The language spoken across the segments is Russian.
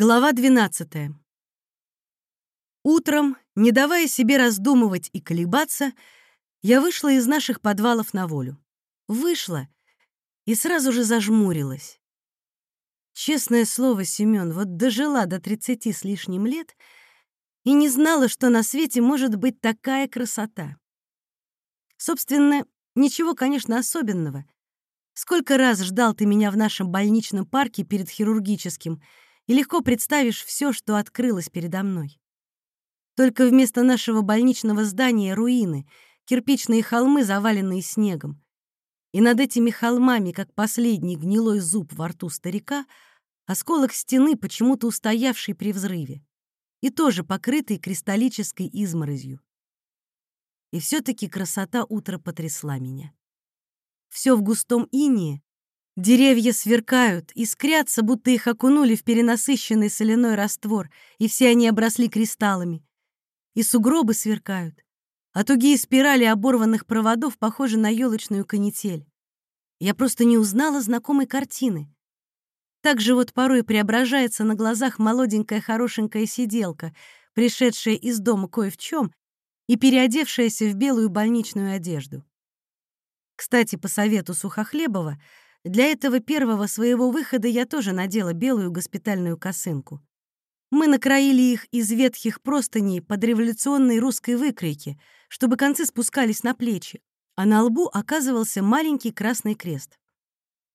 Глава 12. Утром, не давая себе раздумывать и колебаться, я вышла из наших подвалов на волю. Вышла и сразу же зажмурилась. Честное слово, Семён, вот дожила до тридцати с лишним лет и не знала, что на свете может быть такая красота. Собственно, ничего, конечно, особенного. Сколько раз ждал ты меня в нашем больничном парке перед хирургическим — и легко представишь все, что открылось передо мной. Только вместо нашего больничного здания руины, кирпичные холмы, заваленные снегом. И над этими холмами, как последний гнилой зуб во рту старика, осколок стены, почему-то устоявший при взрыве, и тоже покрытый кристаллической изморозью. И все-таки красота утра потрясла меня. Все в густом инее, Деревья сверкают, искрятся, будто их окунули в перенасыщенный соляной раствор, и все они обросли кристаллами. И сугробы сверкают, а тугие спирали оборванных проводов похожи на елочную канитель. Я просто не узнала знакомой картины. Так же вот порой преображается на глазах молоденькая хорошенькая сиделка, пришедшая из дома кое в чем и переодевшаяся в белую больничную одежду. Кстати, по совету Сухохлебова, для этого первого своего выхода я тоже надела белую госпитальную косынку. Мы накроили их из ветхих простыней под революционной русской выкройки, чтобы концы спускались на плечи, а на лбу оказывался маленький красный крест.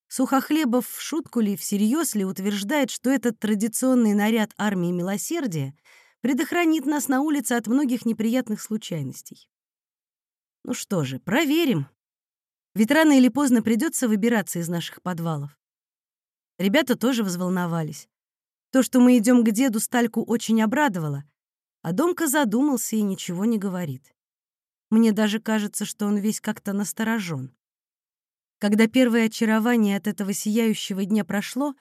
Сухохлебов в шутку ли, всерьез ли утверждает, что этот традиционный наряд армии милосердия предохранит нас на улице от многих неприятных случайностей. Ну что же, проверим, ведь рано или поздно придется выбираться из наших подвалов. Ребята тоже взволновались. То, что мы идем к деду, Стальку очень обрадовало, а Домка задумался и ничего не говорит. Мне даже кажется, что он весь как-то насторожен. Когда первое очарование от этого сияющего дня прошло,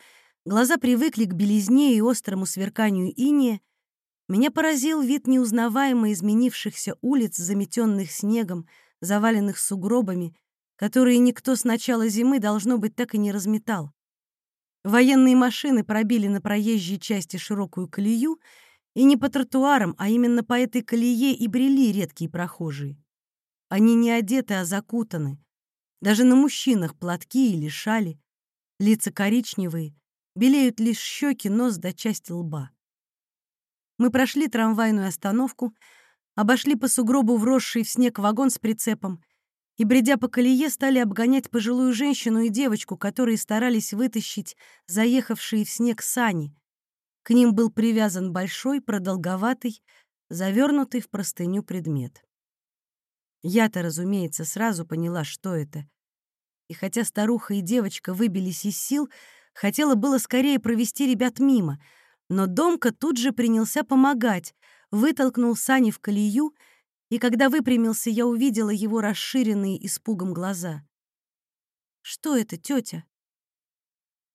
глаза привыкли к белизне и острому сверканию иния, меня поразил вид неузнаваемо изменившихся улиц, заметенных снегом, заваленных сугробами которые никто с начала зимы, должно быть, так и не разметал. Военные машины пробили на проезжей части широкую колею, и не по тротуарам, а именно по этой колее и брели редкие прохожие. Они не одеты, а закутаны. Даже на мужчинах платки или шали. Лица коричневые, белеют лишь щеки, нос до части лба. Мы прошли трамвайную остановку, обошли по сугробу вросший в снег вагон с прицепом и, бредя по колее, стали обгонять пожилую женщину и девочку, которые старались вытащить заехавшие в снег сани. К ним был привязан большой, продолговатый, завернутый в простыню предмет. Я-то, разумеется, сразу поняла, что это. И хотя старуха и девочка выбились из сил, хотела было скорее провести ребят мимо, но Домка тут же принялся помогать, вытолкнул сани в колею — и когда выпрямился, я увидела его расширенные испугом глаза. «Что это, тетя?»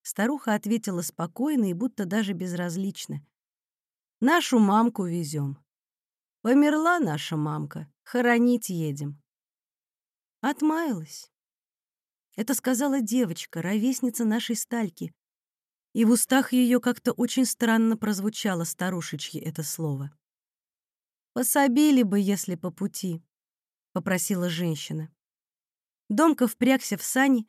Старуха ответила спокойно и будто даже безразлично. «Нашу мамку везем. Померла наша мамка, хоронить едем». Отмаялась. Это сказала девочка, ровесница нашей стальки, и в устах ее как-то очень странно прозвучало старушечье это слово. «Пособили бы, если по пути», — попросила женщина. Домка впрягся в сани,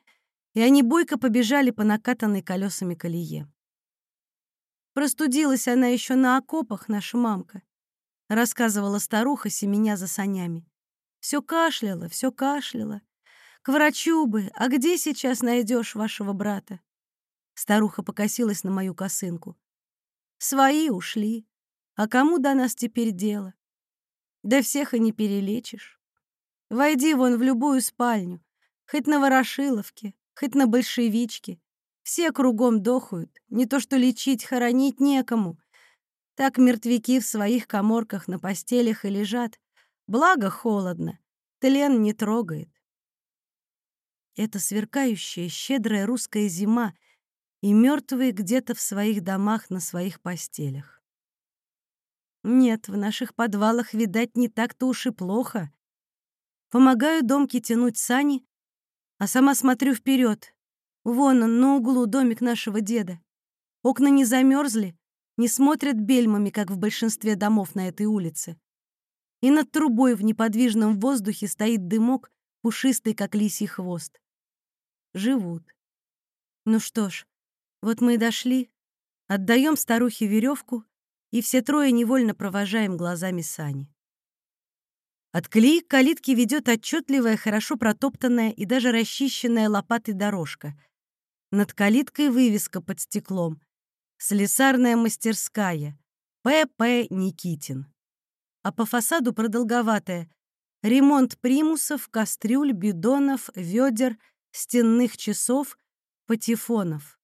и они бойко побежали по накатанной колесами колее. «Простудилась она еще на окопах, наша мамка», — рассказывала старуха, семеня за санями. Все кашляла, все кашляла. К врачу бы, а где сейчас найдешь вашего брата?» Старуха покосилась на мою косынку. «Свои ушли. А кому до нас теперь дело? Да всех и не перелечишь. Войди вон в любую спальню, хоть на Ворошиловке, хоть на Большевичке. Все кругом дохают, не то что лечить, хоронить некому. Так мертвяки в своих коморках на постелях и лежат. Благо холодно, тлен не трогает. Это сверкающая, щедрая русская зима, и мертвые где-то в своих домах на своих постелях. Нет, в наших подвалах, видать, не так-то уж и плохо. Помогаю Домке тянуть сани, а сама смотрю вперед. Вон он, на углу домик нашего деда. Окна не замерзли, не смотрят бельмами, как в большинстве домов на этой улице. И над трубой в неподвижном воздухе стоит дымок, пушистый, как лисий хвост. Живут. Ну что ж, вот мы и дошли. Отдаем старухе веревку, и все трое невольно провожаем глазами сани. От колеи к калитке ведет отчетливая, хорошо протоптанная и даже расчищенная лопатой дорожка. Над калиткой вывеска под стеклом. Слесарная мастерская. П.П. Никитин. А по фасаду продолговатая. Ремонт примусов, кастрюль, бидонов, ведер, стенных часов, патефонов.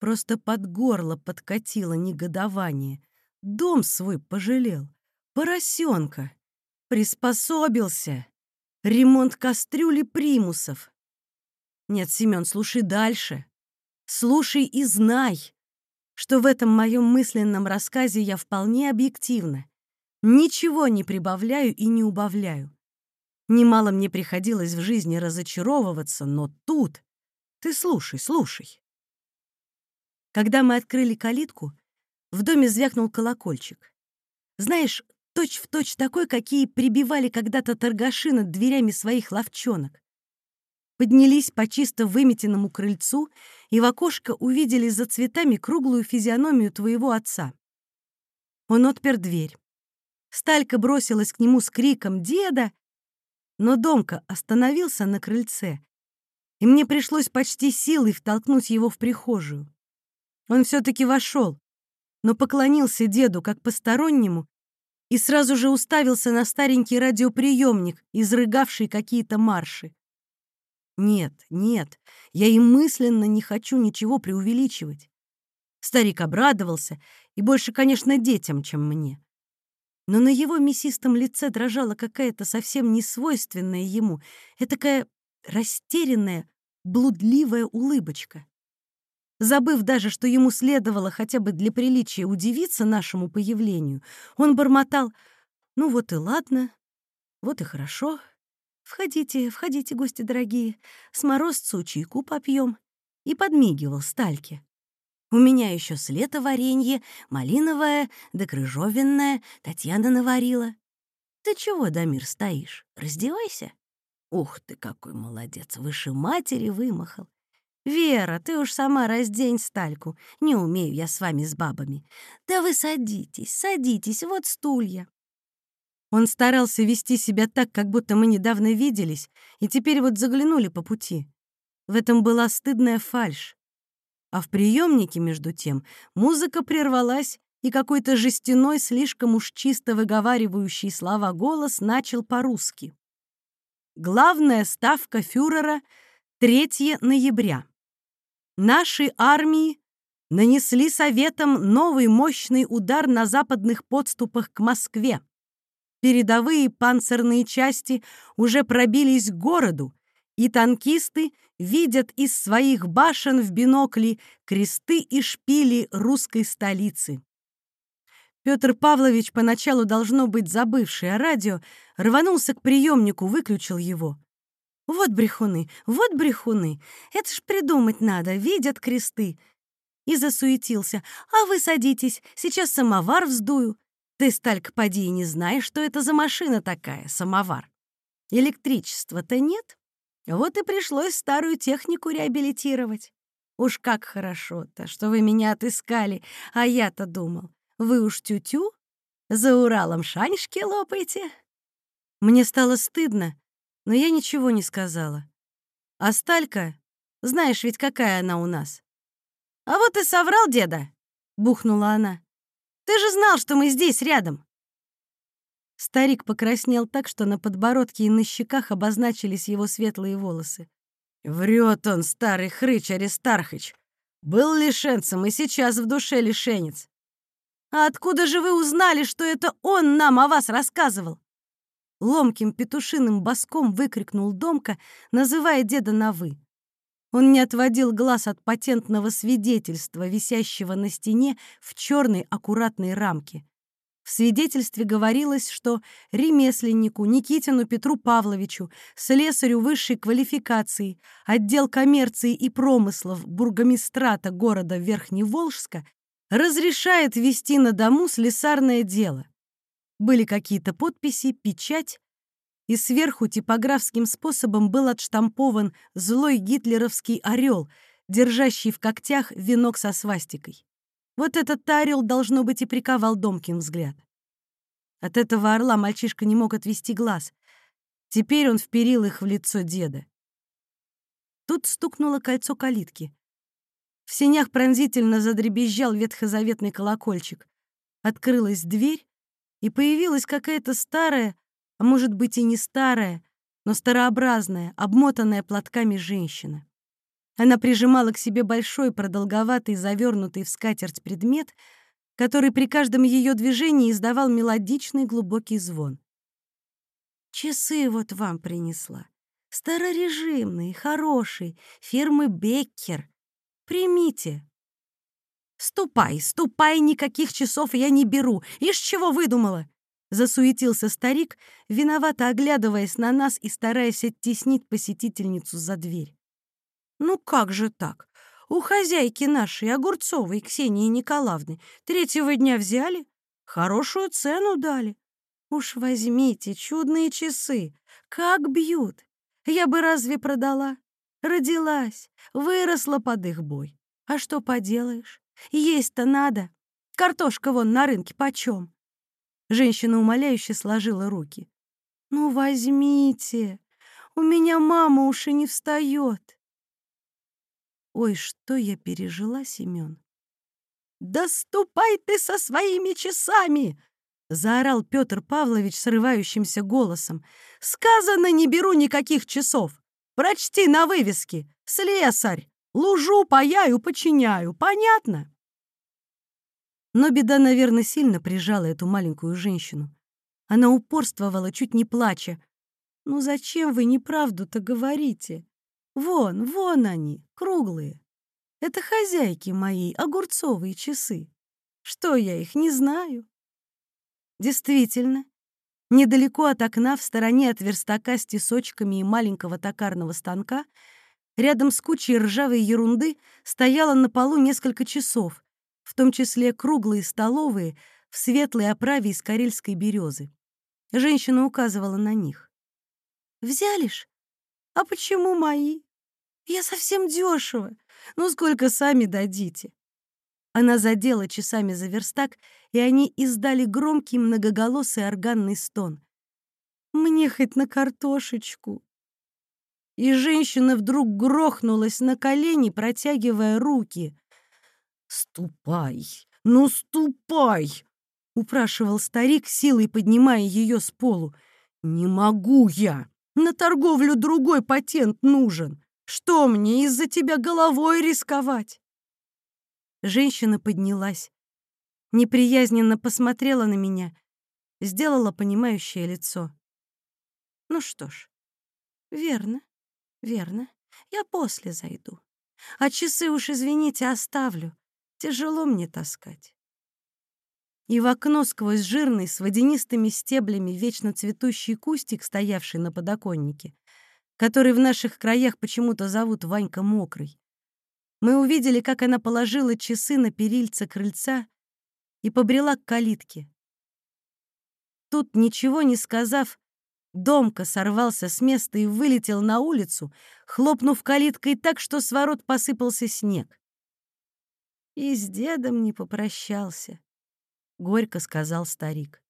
Просто под горло подкатило негодование. Дом свой пожалел. Поросенка. Приспособился. Ремонт кастрюли примусов. Нет, Семен, слушай дальше. Слушай и знай, что в этом моем мысленном рассказе я вполне объективна. Ничего не прибавляю и не убавляю. Немало мне приходилось в жизни разочаровываться, но тут... Ты слушай, слушай. Когда мы открыли калитку, в доме звякнул колокольчик. Знаешь, точь-в-точь точь такой, какие прибивали когда-то торгаши над дверями своих ловчонок. Поднялись по чисто выметенному крыльцу и в окошко увидели за цветами круглую физиономию твоего отца. Он отпер дверь. Сталька бросилась к нему с криком «Деда!», но Домка остановился на крыльце, и мне пришлось почти силой втолкнуть его в прихожую. Он все-таки вошел, но поклонился деду как постороннему и сразу же уставился на старенький радиоприемник, изрыгавший какие-то марши. Нет, нет, я и мысленно не хочу ничего преувеличивать. Старик обрадовался, и больше, конечно, детям, чем мне. Но на его мясистом лице дрожала какая-то совсем несвойственная ему, такая растерянная, блудливая улыбочка. Забыв даже, что ему следовало хотя бы для приличия удивиться нашему появлению, он бормотал «Ну вот и ладно, вот и хорошо. Входите, входите, гости дорогие, с морозцу чайку попьем» и подмигивал Стальке. «У меня еще с варенье, малиновое да крыжовенное Татьяна наварила. Ты чего, Дамир, стоишь? Раздевайся». «Ух ты, какой молодец! Выше матери вымахал. «Вера, ты уж сама раздень стальку. Не умею я с вами с бабами. Да вы садитесь, садитесь, вот стулья». Он старался вести себя так, как будто мы недавно виделись, и теперь вот заглянули по пути. В этом была стыдная фальшь. А в приемнике, между тем, музыка прервалась, и какой-то жестяной, слишком уж чисто выговаривающий слова голос начал по-русски. Главная ставка фюрера — 3 ноября. Наши армии нанесли Советам новый мощный удар на западных подступах к Москве. Передовые панцирные части уже пробились к городу, и танкисты видят из своих башен в бинокли кресты и шпили русской столицы. Петр Павлович, поначалу должно быть забывший о радио, рванулся к приемнику, выключил его. Вот брехуны, вот брехуны. Это ж придумать надо, видят кресты. И засуетился. А вы садитесь, сейчас самовар вздую. Ты, Сталька, поди и не знаешь, что это за машина такая, самовар. Электричества-то нет. Вот и пришлось старую технику реабилитировать. Уж как хорошо-то, что вы меня отыскали, а я-то думал, вы уж тю-тю, за Уралом шанишки лопаете. Мне стало стыдно, но я ничего не сказала. А Сталька, знаешь ведь, какая она у нас. «А вот и соврал деда!» — бухнула она. «Ты же знал, что мы здесь, рядом!» Старик покраснел так, что на подбородке и на щеках обозначились его светлые волосы. «Врет он, старый хрыч Аристархыч! Был лишенцем и сейчас в душе лишенец!» «А откуда же вы узнали, что это он нам о вас рассказывал?» Ломким петушиным боском выкрикнул Домка, называя деда на «вы». Он не отводил глаз от патентного свидетельства, висящего на стене в черной аккуратной рамке. В свидетельстве говорилось, что ремесленнику Никитину Петру Павловичу, слесарю высшей квалификации, отдел коммерции и промыслов бургомистрата города Верхневолжска разрешает вести на дому слесарное дело. Были какие-то подписи, печать, и сверху типографским способом был отштампован злой гитлеровский орел, держащий в когтях венок со свастикой. Вот этот орел, должно быть, и приковал Домкин взгляд. От этого орла мальчишка не мог отвести глаз. Теперь он вперил их в лицо деда. Тут стукнуло кольцо калитки. В сенях пронзительно задребезжал ветхозаветный колокольчик. Открылась дверь, и появилась какая-то старая, а может быть и не старая, но старообразная, обмотанная платками женщина. Она прижимала к себе большой, продолговатый, завернутый в скатерть предмет, который при каждом ее движении издавал мелодичный глубокий звон. «Часы вот вам принесла. Старорежимные, хорошие, фирмы Беккер. Примите». «Ступай, ступай, никаких часов я не беру. Ишь, чего выдумала?» Засуетился старик, виновато оглядываясь на нас и стараясь оттеснить посетительницу за дверь. «Ну как же так? У хозяйки нашей, Огурцовой Ксении Николаевны, третьего дня взяли, хорошую цену дали. Уж возьмите чудные часы, как бьют. Я бы разве продала? Родилась, выросла под их бой. А что поделаешь? Есть-то надо. Картошка вон на рынке почем? Женщина умоляюще сложила руки. «Ну, возьмите! У меня мама уж и не встает!» Ой, что я пережила, Семен! «Да ступай ты со своими часами!» — заорал Петр Павлович срывающимся голосом. «Сказано, не беру никаких часов! Прочти на вывеске! Слесарь! Лужу паяю, починяю! Понятно?» Но беда, наверное, сильно прижала эту маленькую женщину. Она упорствовала, чуть не плача. «Ну зачем вы неправду-то говорите? Вон, вон они, круглые. Это хозяйки мои, огурцовые часы. Что я их не знаю?» Действительно, недалеко от окна, в стороне от верстака с тесочками и маленького токарного станка, рядом с кучей ржавой ерунды стояло на полу несколько часов, в том числе круглые столовые в светлой оправе из карельской березы. Женщина указывала на них. «Взяли ж? А почему мои? Я совсем дешево. Ну, сколько сами дадите?» Она задела часами за верстак, и они издали громкий многоголосый органный стон. «Мне хоть на картошечку!» И женщина вдруг грохнулась на колени, протягивая руки. «Ступай, ну ступай!» — упрашивал старик, силой поднимая ее с полу. «Не могу я! На торговлю другой патент нужен! Что мне из-за тебя головой рисковать?» Женщина поднялась, неприязненно посмотрела на меня, сделала понимающее лицо. «Ну что ж, верно, верно, я после зайду. А часы уж, извините, оставлю. Тяжело мне таскать. И в окно сквозь жирный с водянистыми стеблями вечно цветущий кустик, стоявший на подоконнике, который в наших краях почему-то зовут Ванька Мокрый, мы увидели, как она положила часы на перильце крыльца и побрела к калитке. Тут, ничего не сказав, Домка сорвался с места и вылетел на улицу, хлопнув калиткой так, что с ворот посыпался снег и с дедом не попрощался, — горько сказал старик.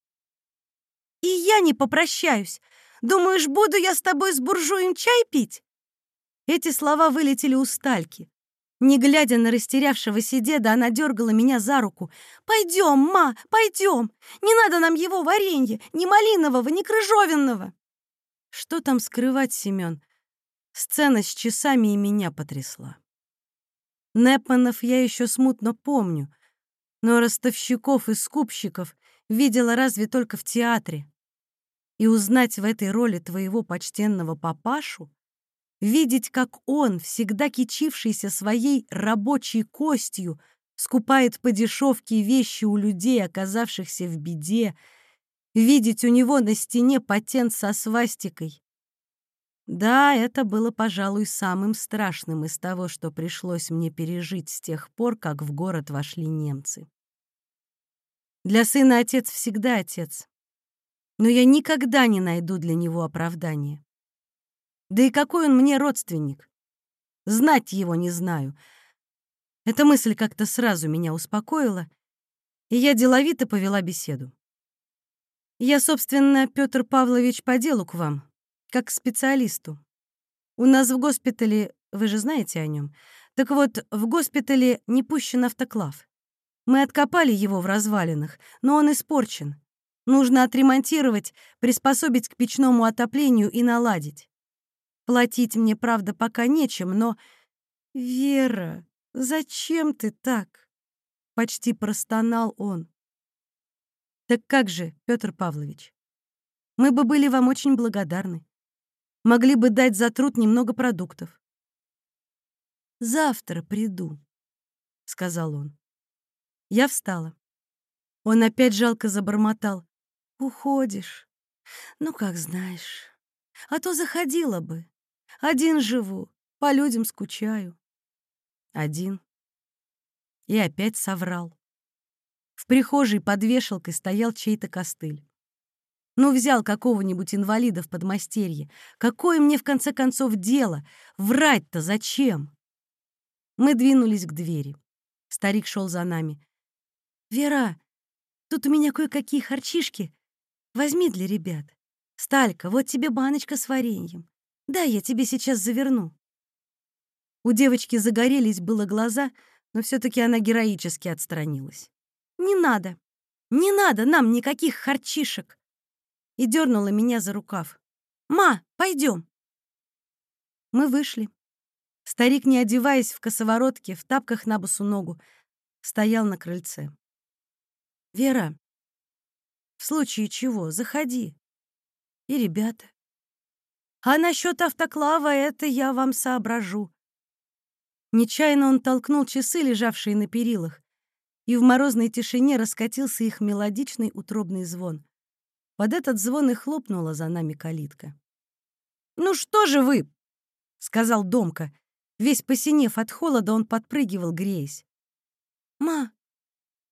«И я не попрощаюсь. Думаешь, буду я с тобой с буржуем чай пить?» Эти слова вылетели у Стальки. Не глядя на растерявшегося деда, она дергала меня за руку. «Пойдем, ма, пойдем! Не надо нам его варенье, ни малинового, ни крыжовенного!» Что там скрывать, Семен? Сцена с часами и меня потрясла. Непманов я еще смутно помню, но ростовщиков и скупщиков видела разве только в театре. И узнать в этой роли твоего почтенного папашу, видеть, как он, всегда кичившийся своей рабочей костью, скупает по дешевке вещи у людей, оказавшихся в беде, видеть у него на стене патент со свастикой. Да, это было, пожалуй, самым страшным из того, что пришлось мне пережить с тех пор, как в город вошли немцы. Для сына отец всегда отец, но я никогда не найду для него оправдания. Да и какой он мне родственник? Знать его не знаю. Эта мысль как-то сразу меня успокоила, и я деловито повела беседу. Я, собственно, Петр Павлович, по делу к вам как к специалисту. У нас в госпитале, вы же знаете о нем. Так вот, в госпитале не пущен автоклав. Мы откопали его в развалинах, но он испорчен. Нужно отремонтировать, приспособить к печному отоплению и наладить. Платить мне, правда, пока нечем, но... Вера, зачем ты так? Почти простонал он. Так как же, Петр Павлович? Мы бы были вам очень благодарны могли бы дать за труд немного продуктов. «Завтра приду», — сказал он. Я встала. Он опять жалко забормотал. «Уходишь? Ну, как знаешь. А то заходила бы. Один живу, по людям скучаю». Один. И опять соврал. В прихожей под вешалкой стоял чей-то костыль. Ну, взял какого-нибудь инвалида в подмастерье. Какое мне, в конце концов, дело? Врать-то зачем? Мы двинулись к двери. Старик шел за нами. «Вера, тут у меня кое-какие харчишки. Возьми для ребят. Сталька, вот тебе баночка с вареньем. Да, я тебе сейчас заверну». У девочки загорелись было глаза, но все таки она героически отстранилась. «Не надо, не надо нам никаких харчишек и дернула меня за рукав. «Ма, пойдем!» Мы вышли. Старик, не одеваясь в косоворотке, в тапках на босу ногу, стоял на крыльце. «Вера, в случае чего, заходи. И ребята. А насчет автоклава это я вам соображу». Нечаянно он толкнул часы, лежавшие на перилах, и в морозной тишине раскатился их мелодичный утробный звон. Под этот звон и хлопнула за нами калитка. «Ну что же вы?» — сказал Домка. Весь посинев от холода, он подпрыгивал, греясь. «Ма,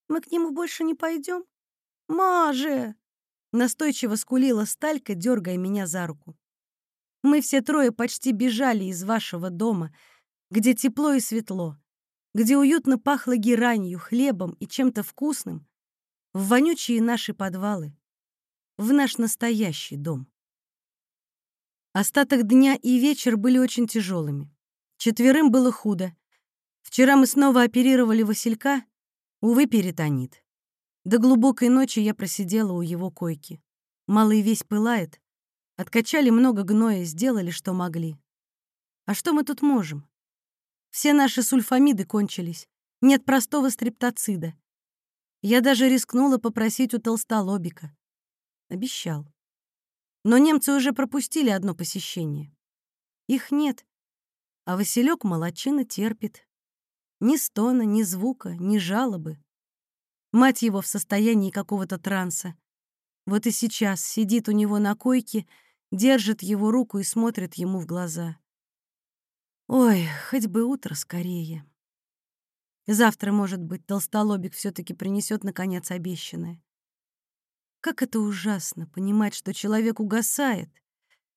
мы к нему больше не пойдем? Ма же!» Настойчиво скулила Сталька, дергая меня за руку. Мы все трое почти бежали из вашего дома, где тепло и светло, где уютно пахло геранью, хлебом и чем-то вкусным, в вонючие наши подвалы в наш настоящий дом. Остаток дня и вечер были очень тяжелыми. Четверым было худо. Вчера мы снова оперировали Василька, увы, перитонит. До глубокой ночи я просидела у его койки. Малый весь пылает. Откачали много гноя, сделали, что могли. А что мы тут можем? Все наши сульфамиды кончились. Нет простого стрептоцида. Я даже рискнула попросить у толстолобика. Обещал. Но немцы уже пропустили одно посещение. Их нет, а Василек молочина терпит. Ни стона, ни звука, ни жалобы. Мать его в состоянии какого-то транса. Вот и сейчас сидит у него на койке, держит его руку и смотрит ему в глаза. Ой, хоть бы утро скорее. Завтра, может быть, толстолобик все таки принесет наконец обещанное. Как это ужасно понимать, что человек угасает,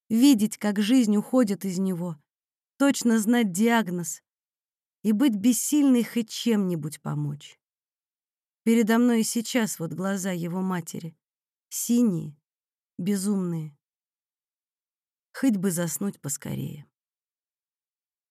видеть, как жизнь уходит из него, точно знать диагноз и быть бессильной хоть чем-нибудь помочь. Передо мной и сейчас вот глаза его матери, синие, безумные. Хоть бы заснуть поскорее.